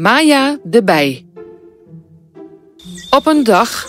Maya de bij. Op een dag,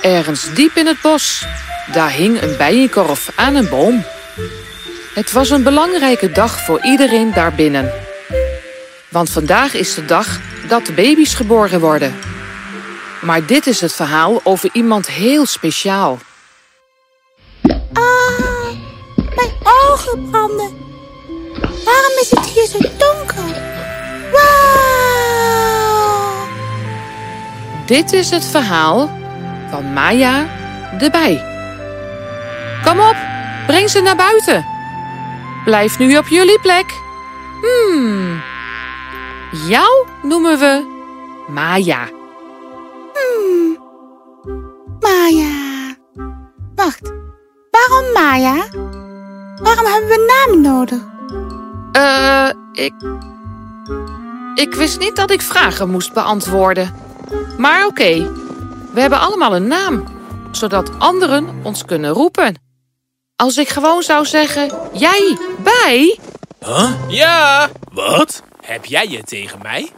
ergens diep in het bos, daar hing een bijenkorf aan een boom. Het was een belangrijke dag voor iedereen daarbinnen. Want vandaag is de dag dat de baby's geboren worden. Maar dit is het verhaal over iemand heel speciaal. Ah, mijn ogen branden. Waarom is het hier zo donker? Dit is het verhaal van Maya de bij. Kom op, breng ze naar buiten. Blijf nu op jullie plek. Hmm. Jou noemen we Maya. Hmm. Maya. Wacht, waarom Maya? Waarom hebben we namen nodig? Eh, ik... Ik wist niet dat ik vragen moest beantwoorden. Maar oké, we hebben allemaal een naam, zodat anderen ons kunnen roepen. Als ik gewoon zou zeggen, jij, bij, Huh? Ja! Wat? Heb jij het tegen mij?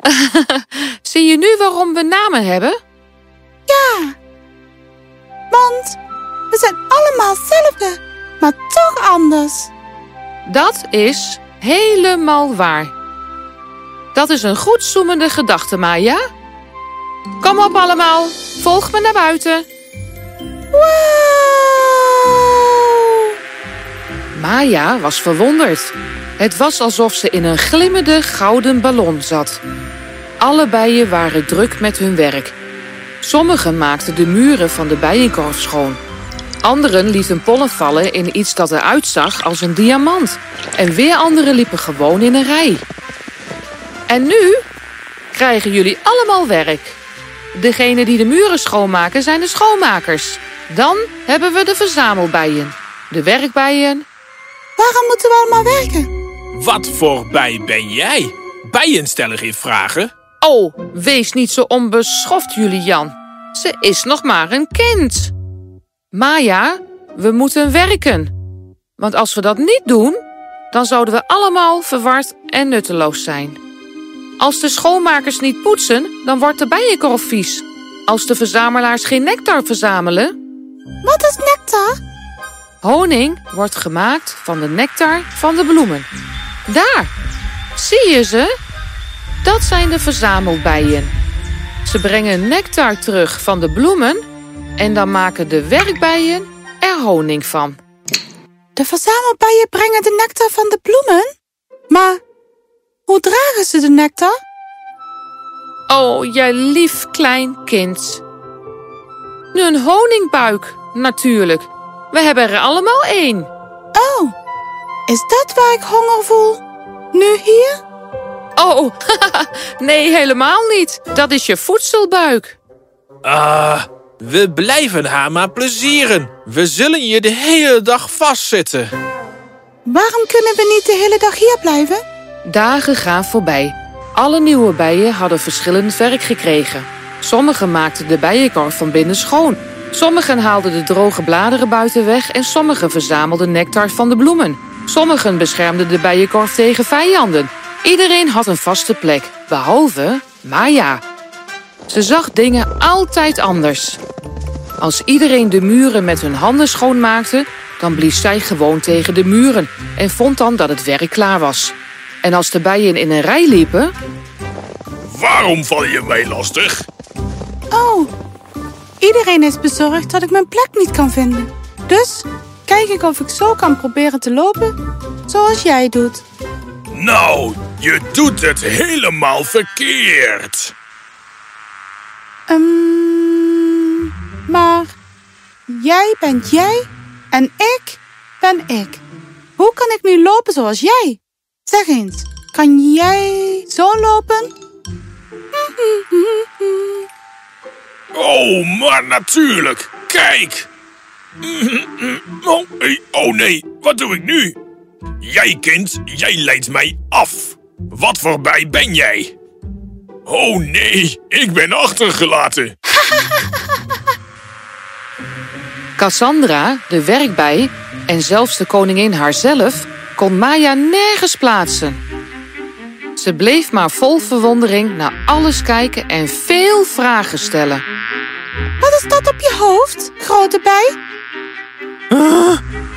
zie je nu waarom we namen hebben? Ja. Want we zijn allemaal hetzelfde, maar toch anders. Dat is helemaal waar. Dat is een goed zoemende gedachte, Maya. Kom op allemaal, volg me naar buiten. Wow! Maya was verwonderd. Het was alsof ze in een glimmende gouden ballon zat. Alle bijen waren druk met hun werk. Sommigen maakten de muren van de bijenkorf schoon. Anderen lieten pollen vallen in iets dat eruit zag als een diamant. En weer anderen liepen gewoon in een rij. En nu krijgen jullie allemaal werk. Degenen die de muren schoonmaken zijn de schoonmakers. Dan hebben we de verzamelbijen, de werkbijen Waarom moeten we allemaal werken? Wat voor bij ben jij? Bijen stellen geen vragen. Oh, wees niet zo onbeschoft, Julian. Ze is nog maar een kind. Maya, we moeten werken. Want als we dat niet doen, dan zouden we allemaal verward en nutteloos zijn. Als de schoonmakers niet poetsen, dan wordt de bijenkorf vies. Als de verzamelaars geen nectar verzamelen, Wat is nectar? Honing wordt gemaakt van de nectar van de bloemen. Daar, zie je ze? Dat zijn de verzamelbijen. Ze brengen nectar terug van de bloemen en dan maken de werkbijen er honing van. De verzamelbijen brengen de nectar van de bloemen? Maar hoe dragen ze de nectar? Oh, jij lief klein kind. Nu een honingbuik, natuurlijk. We hebben er allemaal één. Oh, is dat waar ik honger voel? Nu hier? Oh, nee, helemaal niet. Dat is je voedselbuik. Ah, we blijven haar maar plezieren. We zullen je de hele dag vastzitten. Waarom kunnen we niet de hele dag hier blijven? Dagen gaan voorbij. Alle nieuwe bijen hadden verschillend werk gekregen. Sommigen maakten de bijenkorf van binnen schoon. Sommigen haalden de droge bladeren buiten weg en sommigen verzamelden nectar van de bloemen. Sommigen beschermden de bijenkorf tegen vijanden. Iedereen had een vaste plek, behalve Maya. Ze zag dingen altijd anders. Als iedereen de muren met hun handen schoonmaakte, dan blies zij gewoon tegen de muren en vond dan dat het werk klaar was. En als de bijen in een rij liepen, Waarom val je mij lastig? Oh, iedereen is bezorgd dat ik mijn plek niet kan vinden. Dus kijk ik of ik zo kan proberen te lopen zoals jij doet. Nou, je doet het helemaal verkeerd. Ehm, maar jij bent jij en ik ben ik. Hoe kan ik nu lopen zoals jij? Zeg eens, kan jij zo lopen? Oh, maar natuurlijk. Kijk. Oh, oh nee, wat doe ik nu? Jij kind, jij leidt mij af. Wat voor bij ben jij? Oh nee, ik ben achtergelaten. Cassandra, de werkbij en zelfs de koningin haarzelf kon Maya nergens plaatsen. Ze bleef maar vol verwondering naar alles kijken en veel vragen stellen. Wat is dat op je hoofd, grote bij?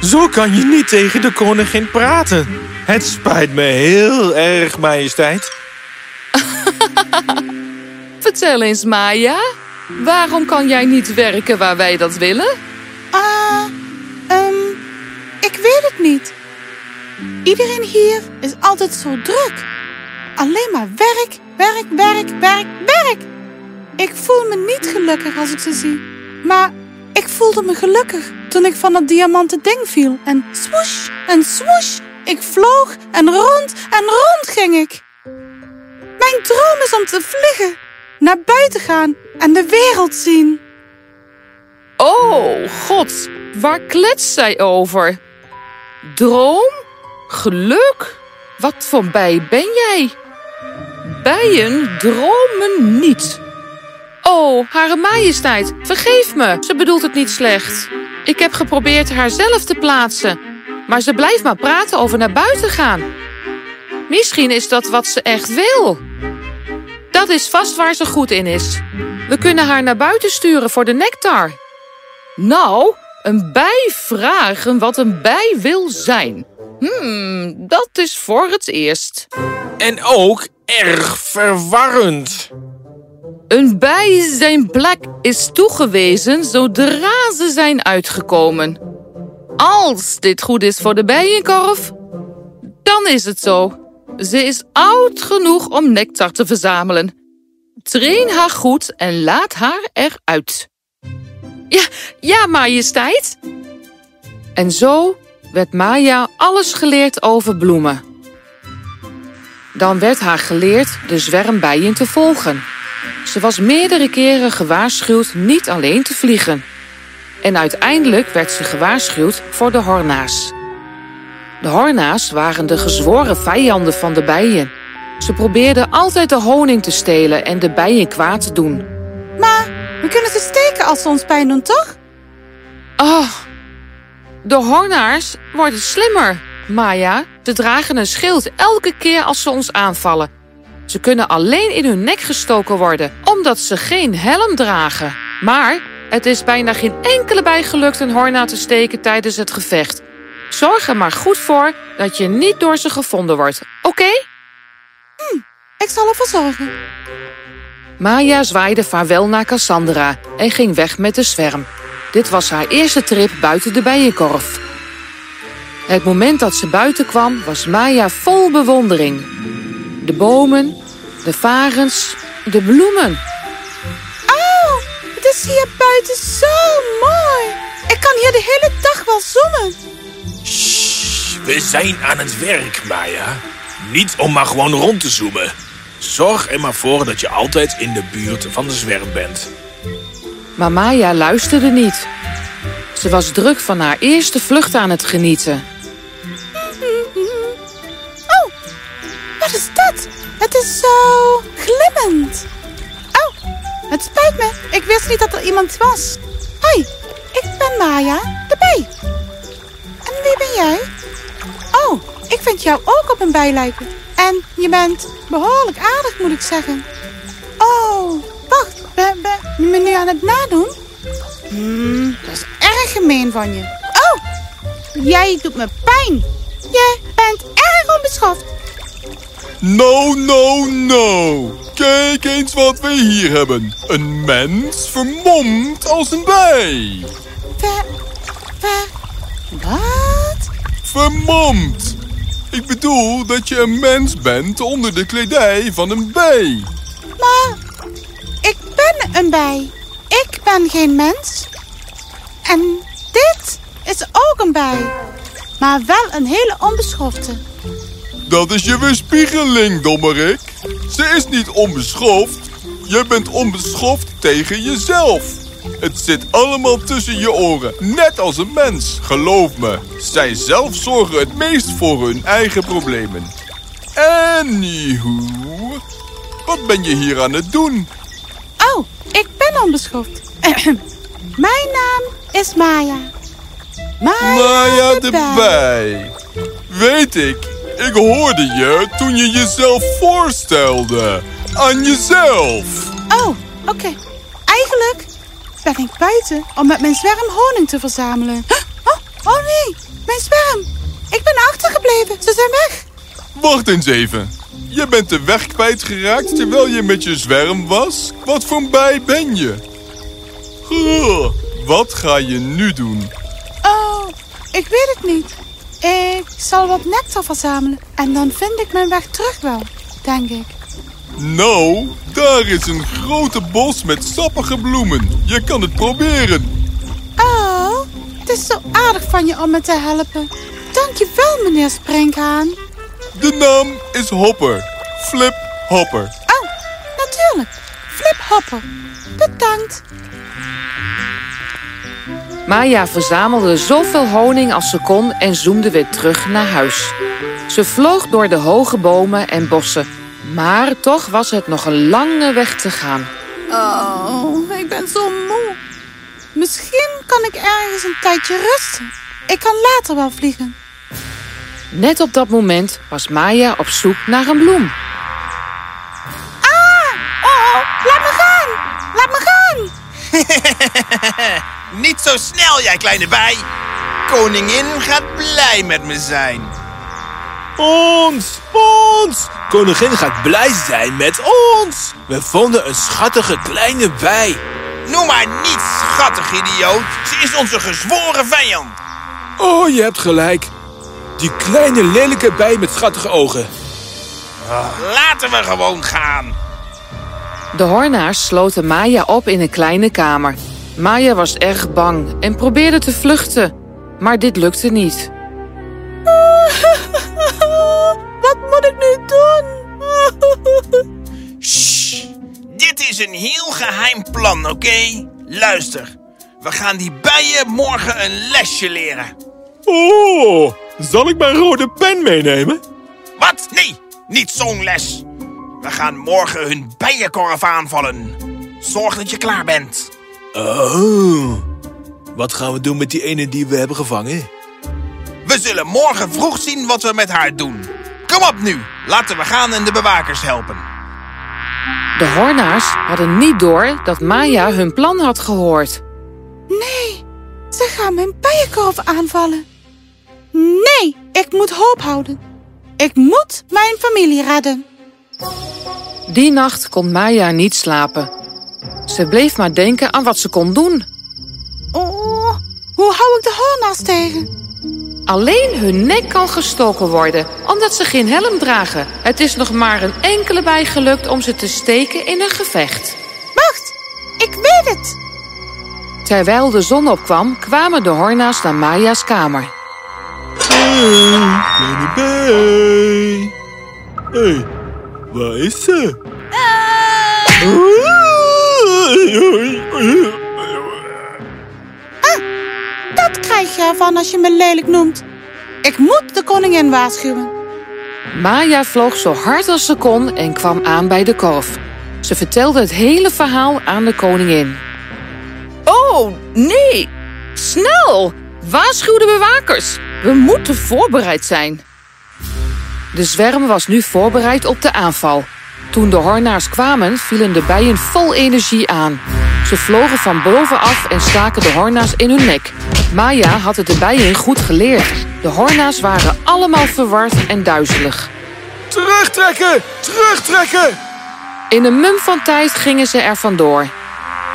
Zo kan je niet tegen de koningin praten. Het spijt me heel erg, majesteit. Vertel eens, Maya. Waarom kan jij niet werken waar wij dat willen? Ah, ehm, ik weet het niet. Iedereen hier is altijd zo druk. Alleen maar werk, werk, werk, werk, werk. Ik voel me niet gelukkig als ik ze zie. Maar ik voelde me gelukkig toen ik van dat diamanten ding viel. En swoosh en swoosh. Ik vloog en rond en rond ging ik. Mijn droom is om te vliegen, naar buiten gaan en de wereld zien. Oh, god, waar kletst zij over? Droom? Geluk? Wat voor bij ben jij? Bijen dromen niet. Oh, Hare Majesteit, vergeef me. Ze bedoelt het niet slecht. Ik heb geprobeerd haar zelf te plaatsen, maar ze blijft maar praten over naar buiten gaan. Misschien is dat wat ze echt wil. Dat is vast waar ze goed in is. We kunnen haar naar buiten sturen voor de nectar. Nou, een bij vragen wat een bij wil zijn. Hmm, dat is voor het eerst. En ook erg verwarrend. Een bij zijn plek is toegewezen zodra ze zijn uitgekomen. Als dit goed is voor de bijenkorf, dan is het zo. Ze is oud genoeg om nectar te verzamelen. Train haar goed en laat haar eruit. Ja, ja, majesteit. En zo werd Maya alles geleerd over bloemen. Dan werd haar geleerd de zwermbijen te volgen. Ze was meerdere keren gewaarschuwd niet alleen te vliegen. En uiteindelijk werd ze gewaarschuwd voor de horna's. De horna's waren de gezworen vijanden van de bijen. Ze probeerden altijd de honing te stelen en de bijen kwaad te doen. Maar we kunnen ze steken als ze ons pijn doen, toch? Ah, de hornaars worden slimmer, Maya. Ze dragen een schild elke keer als ze ons aanvallen. Ze kunnen alleen in hun nek gestoken worden, omdat ze geen helm dragen. Maar het is bijna geen enkele bij gelukt een horna te steken tijdens het gevecht. Zorg er maar goed voor dat je niet door ze gevonden wordt, oké? Ik zal ervoor zorgen. Maya zwaaide vaarwel naar Cassandra en ging weg met de zwerm. Dit was haar eerste trip buiten de bijenkorf. Het moment dat ze buiten kwam was Maya vol bewondering. De bomen, de varens, de bloemen. Oh, het is hier buiten zo mooi. Ik kan hier de hele dag wel zoomen. Shh, we zijn aan het werk, Maya. Niet om maar gewoon rond te zoomen. Zorg er maar voor dat je altijd in de buurt van de zwerm bent. Maar Maya luisterde niet. Ze was druk van haar eerste vlucht aan het genieten. Oh, wat is dat? Het is zo glimmend. Oh, het spijt me. Ik wist niet dat er iemand was. Hoi, ik ben Maya, de bij. En wie ben jij? Oh, ik vind jou ook op een bij. En je bent behoorlijk aardig, moet ik zeggen. Oh. Ben, ben je me nu aan het nadoen? Hmm, dat is erg gemeen van je. Oh, jij doet me pijn. Je bent erg onbeschoft. No, no, no. Kijk eens wat we hier hebben. Een mens vermomd als een bij. Ver, ver, wat? Vermomd. Ik bedoel dat je een mens bent onder de kledij van een bij. Een bij. Ik ben geen mens. En dit is ook een bij. Maar wel een hele onbeschofte. Dat is je weerspiegeling, dommerik. Ze is niet onbeschoft. Je bent onbeschoft tegen jezelf. Het zit allemaal tussen je oren, net als een mens. Geloof me, zij zelf zorgen het meest voor hun eigen problemen. Anywho, wat ben je hier aan het doen? Oh, ik ben onbeschoft. Mijn naam is Maya. Maya, Maya de bij. Weet ik. Ik hoorde je toen je jezelf voorstelde. Aan jezelf. Oh, oké. Eigenlijk ben ik buiten om met mijn zwerm honing te verzamelen. Oh, oh nee, mijn zwerm. Ik ben achtergebleven. Ze zijn weg. Wacht eens even. Je bent de weg kwijtgeraakt terwijl je met je zwerm was? Wat voor een bij ben je? Wat ga je nu doen? Oh, ik weet het niet. Ik zal wat nectar verzamelen en dan vind ik mijn weg terug wel, denk ik. Nou, daar is een grote bos met sappige bloemen. Je kan het proberen. Oh, het is zo aardig van je om me te helpen. Dank je wel, meneer Springhaan. De naam is Hopper. Flip Hopper. Oh, natuurlijk. Flip Hopper. Bedankt. Maya verzamelde zoveel honing als ze kon en zoemde weer terug naar huis. Ze vloog door de hoge bomen en bossen, maar toch was het nog een lange weg te gaan. Oh, ik ben zo moe. Misschien kan ik ergens een tijdje rusten. Ik kan later wel vliegen. Net op dat moment was Maya op zoek naar een bloem. Ah! Oh, laat me gaan! Laat me gaan! Niet zo snel, jij kleine bij. Koningin gaat blij met me zijn. Ons, ons! Koningin gaat blij zijn met ons. We vonden een schattige kleine bij. Noem maar niet schattig, idioot. Ze is onze gezworen vijand. Oh, je hebt gelijk. Die kleine lelijke bij met schattige ogen. Laten we gewoon gaan. De hornaars sloten Maya op in een kleine kamer. Maya was erg bang en probeerde te vluchten, maar dit lukte niet. Wat moet ik nu doen? Shh. Dit is een heel geheim plan, oké? Luister. We gaan die bijen morgen een lesje leren. Oh, zal ik mijn rode pen meenemen? Wat? Nee, niet zo'n les. We gaan morgen hun bijenkorf aanvallen. Zorg dat je klaar bent. Oh, wat gaan we doen met die ene die we hebben gevangen? We zullen morgen vroeg zien wat we met haar doen. Kom op nu, laten we gaan en de bewakers helpen. De hornaars hadden niet door dat Maya hun plan had gehoord. Nee, ze gaan mijn bijenkorf aanvallen. Nee, ik moet hoop houden. Ik moet mijn familie redden. Die nacht kon Maya niet slapen. Ze bleef maar denken aan wat ze kon doen. Oh, hoe hou ik de hornaars tegen? Alleen hun nek kan gestoken worden, omdat ze geen helm dragen. Het is nog maar een enkele bij gelukt om ze te steken in een gevecht. Wacht, ik weet het. Terwijl de zon opkwam, kwamen de horna's naar Maya's kamer. Hey, kleine bij. Hé, hey, waar is ze? Dat krijg je ervan als je me lelijk noemt. Ik moet de koningin waarschuwen. Maya vloog zo hard als ze kon en kwam aan bij de korf. Ze vertelde het hele verhaal aan de koningin. Oh, nee! Snel! Waarschuw de bewakers! We moeten voorbereid zijn. De zwerm was nu voorbereid op de aanval. Toen de hornaars kwamen, vielen de bijen vol energie aan. Ze vlogen van bovenaf en staken de hornaars in hun nek. Maya had het de bijen goed geleerd. De hornaars waren allemaal verward en duizelig. Terugtrekken! Terugtrekken! In een mum van tijd gingen ze er vandoor.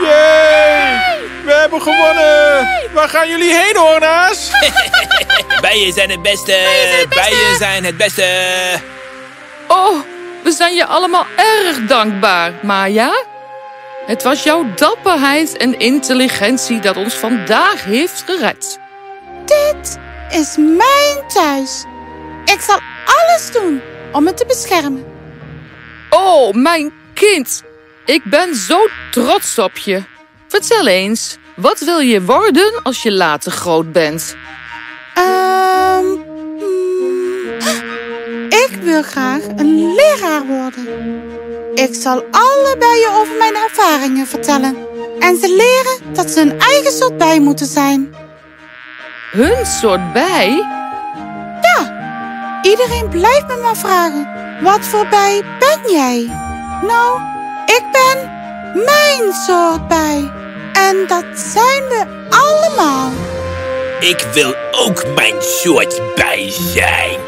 Yay! We hebben gewonnen! Waar gaan jullie heen, horna's? Bijen zijn het beste. Bijen zijn het beste. Oh, we zijn je allemaal erg dankbaar, Maya. Het was jouw dapperheid en intelligentie dat ons vandaag heeft gered. Dit is mijn thuis. Ik zal alles doen om het te beschermen. Oh, mijn kind. Ik ben zo trots op je. Vertel eens, wat wil je worden als je later groot bent? Ehm, hmm, ik wil graag een leraar worden. Ik zal alle bijen over mijn ervaringen vertellen. En ze leren dat ze een eigen soort bij moeten zijn. Hun soort bij? Iedereen blijft me maar vragen, wat voor bij ben jij? Nou, ik ben mijn soort bij. En dat zijn we allemaal. Ik wil ook mijn soort bij zijn.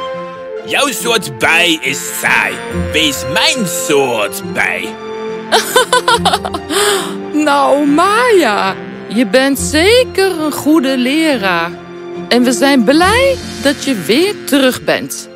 Jouw soort bij is saai. Wees mijn soort bij. Nou, Maya, je bent zeker een goede leraar. En we zijn blij dat je weer terug bent.